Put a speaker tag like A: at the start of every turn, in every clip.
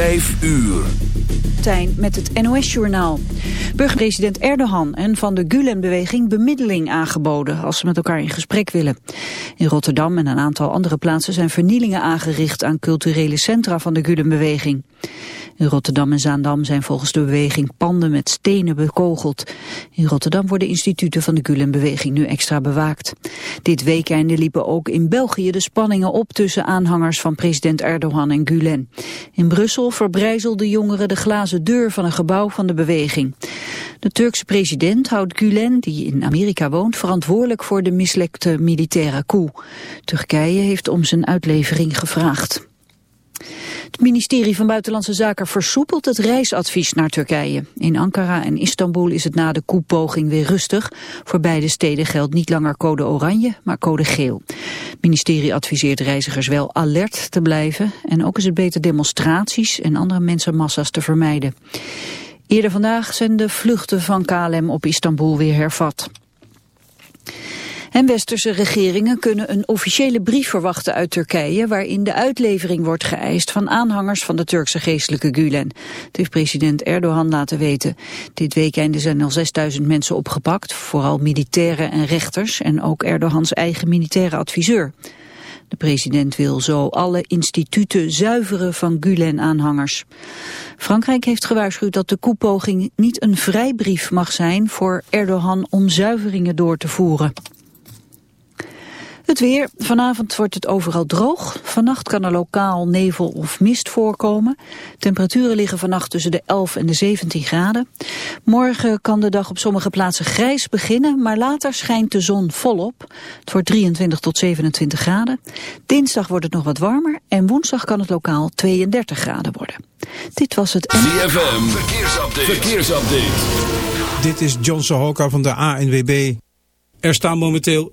A: 5 uur.
B: Tijn met het NOS-journaal. Burgerpresident Erdogan en van de Gulen-beweging bemiddeling aangeboden als ze met elkaar in gesprek willen. In Rotterdam en een aantal andere plaatsen zijn vernielingen aangericht aan culturele centra van de Gulen-beweging. In Rotterdam en Zaandam zijn volgens de beweging panden met stenen bekogeld. In Rotterdam worden instituten van de Gulen-beweging nu extra bewaakt. Dit weekend liepen ook in België de spanningen op tussen aanhangers van president Erdogan en Gulen. In Brussel verbrijzelden jongeren de glazen deur van een gebouw van de beweging. De Turkse president houdt Gulen, die in Amerika woont, verantwoordelijk voor de mislekte militaire coup. Turkije heeft om zijn uitlevering gevraagd. Het ministerie van Buitenlandse Zaken versoepelt het reisadvies naar Turkije. In Ankara en Istanbul is het na de koepoging weer rustig. Voor beide steden geldt niet langer code oranje, maar code geel. Het ministerie adviseert reizigers wel alert te blijven. En ook is het beter demonstraties en andere mensenmassa's te vermijden. Eerder vandaag zijn de vluchten van KLM op Istanbul weer hervat. En westerse regeringen kunnen een officiële brief verwachten uit Turkije... waarin de uitlevering wordt geëist van aanhangers van de Turkse geestelijke Gulen. Het heeft president Erdogan laten weten. Dit weekende zijn al 6000 mensen opgepakt, vooral militairen en rechters... en ook Erdogans eigen militaire adviseur. De president wil zo alle instituten zuiveren van Gulen-aanhangers. Frankrijk heeft gewaarschuwd dat de koepoging niet een vrijbrief mag zijn voor Erdogan om zuiveringen door te voeren. Het weer. Vanavond wordt het overal droog. Vannacht kan er lokaal nevel of mist voorkomen. Temperaturen liggen vannacht tussen de 11 en de 17 graden. Morgen kan de dag op sommige plaatsen grijs beginnen, maar later schijnt de zon volop. Het wordt 23 tot 27 graden. Dinsdag wordt het nog wat warmer en woensdag kan het lokaal 32 graden worden. Dit was het...
A: ZFM. Verkeersupdate. Verkeersupdate.
C: Dit is John Sohoka van de ANWB. Er staan momenteel...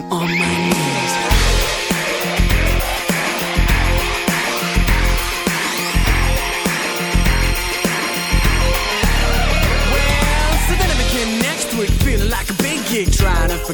D: I'm on my knees.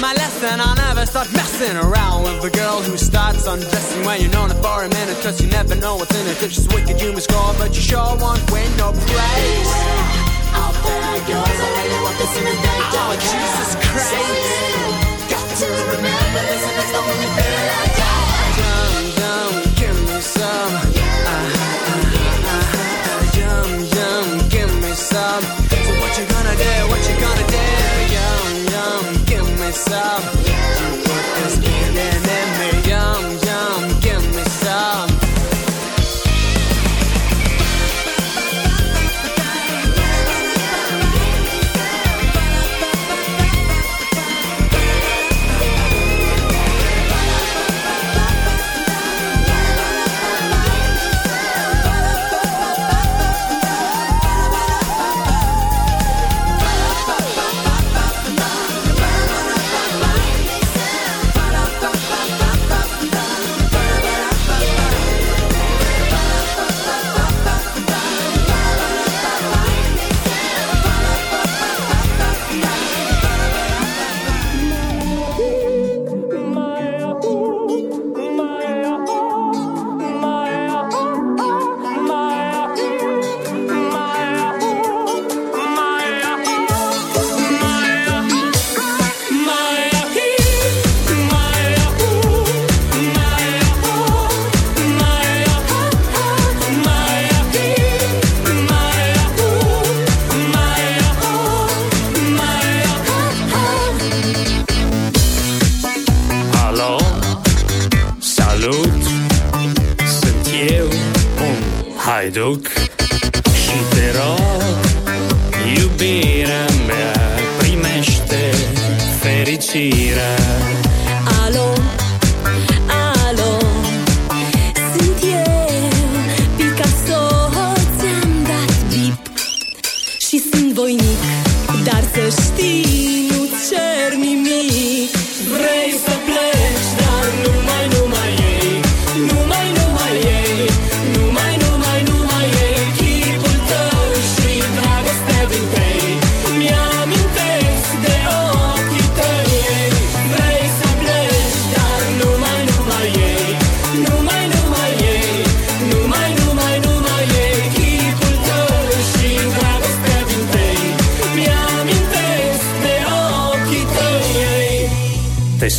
D: learned my lesson. I'll never start messing around with a girl who starts undressing when you're known her for a minute. Cause you never know what's in it. Cause she's wicked, you must call, but you sure won't win no praise. Beware, out there, yours. I really want this in the
E: day.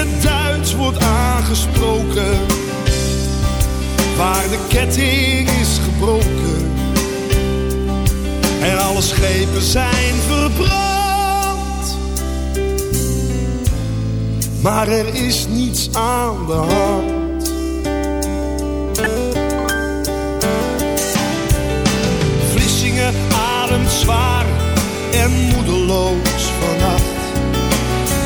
F: het Duits wordt aangesproken, waar de ketting is gebroken en alle schepen zijn verbrand. maar er is niets aan de hand. Vlissingen ademt zwaar en moedeloos vannacht.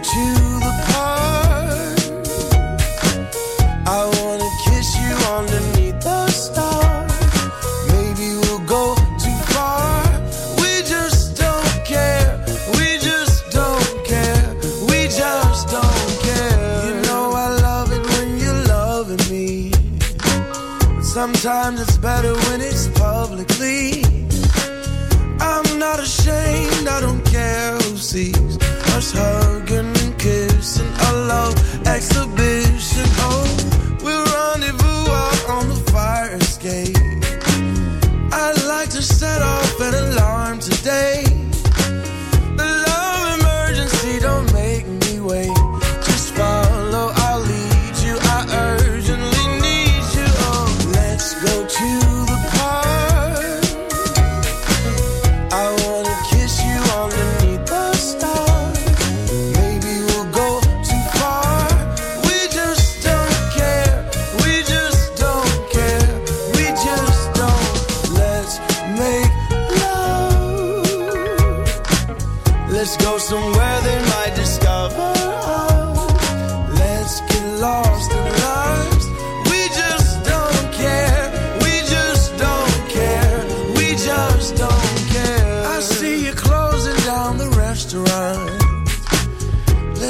G: To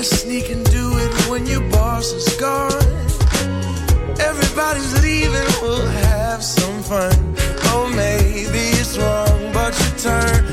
H: sneak and do it when your boss is gone. Everybody's leaving, we'll have some fun. Oh, maybe it's wrong, but you turn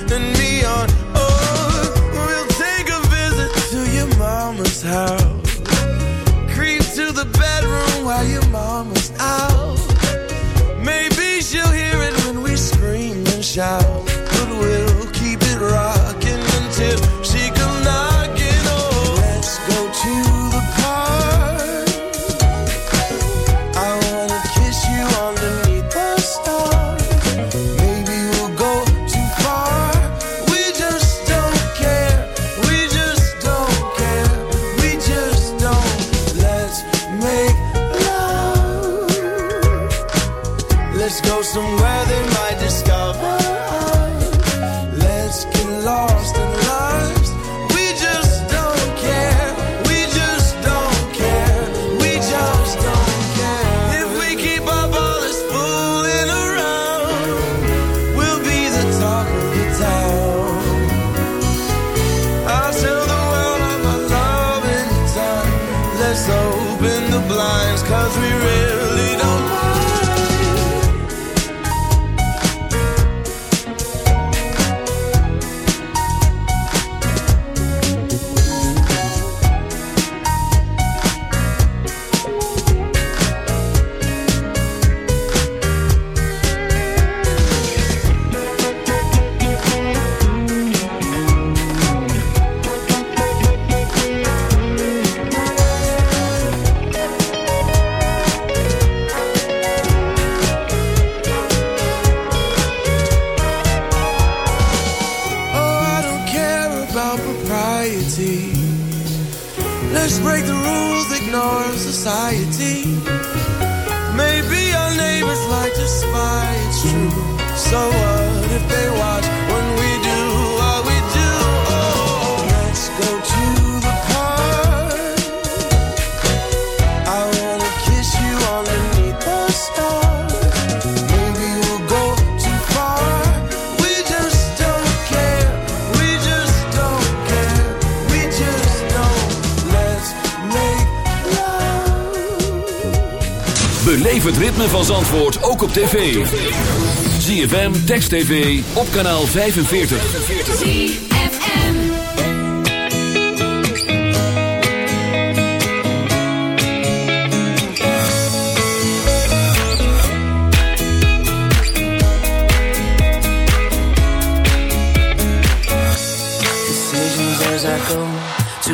H: Just break the rules, ignore society.
A: het ritme van Zandvoort ook op tv. ZFM, Text TV, op kanaal 45.
H: As I go, to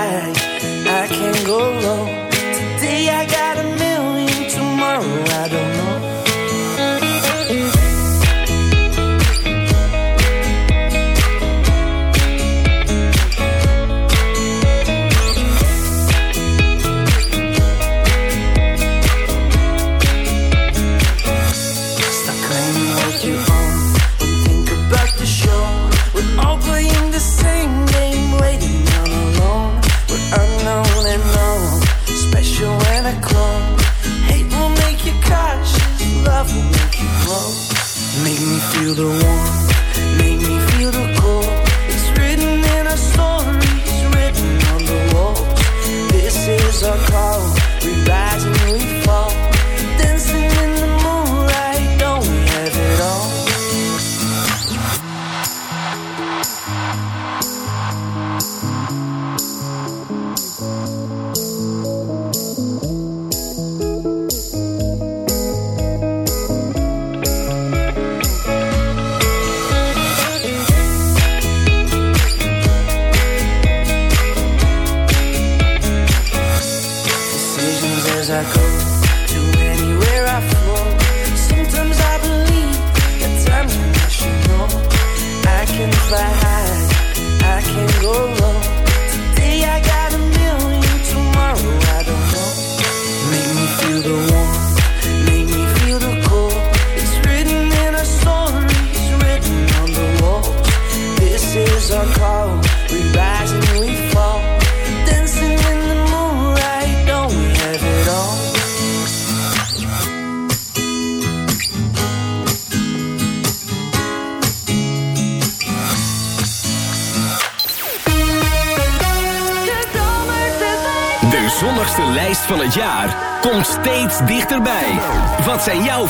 H: you home and think about the show. We're all playing the same game, waiting alone. We're unknown and known, special and a clone. Hate will make you cautious, love will make you. Make me feel the warmth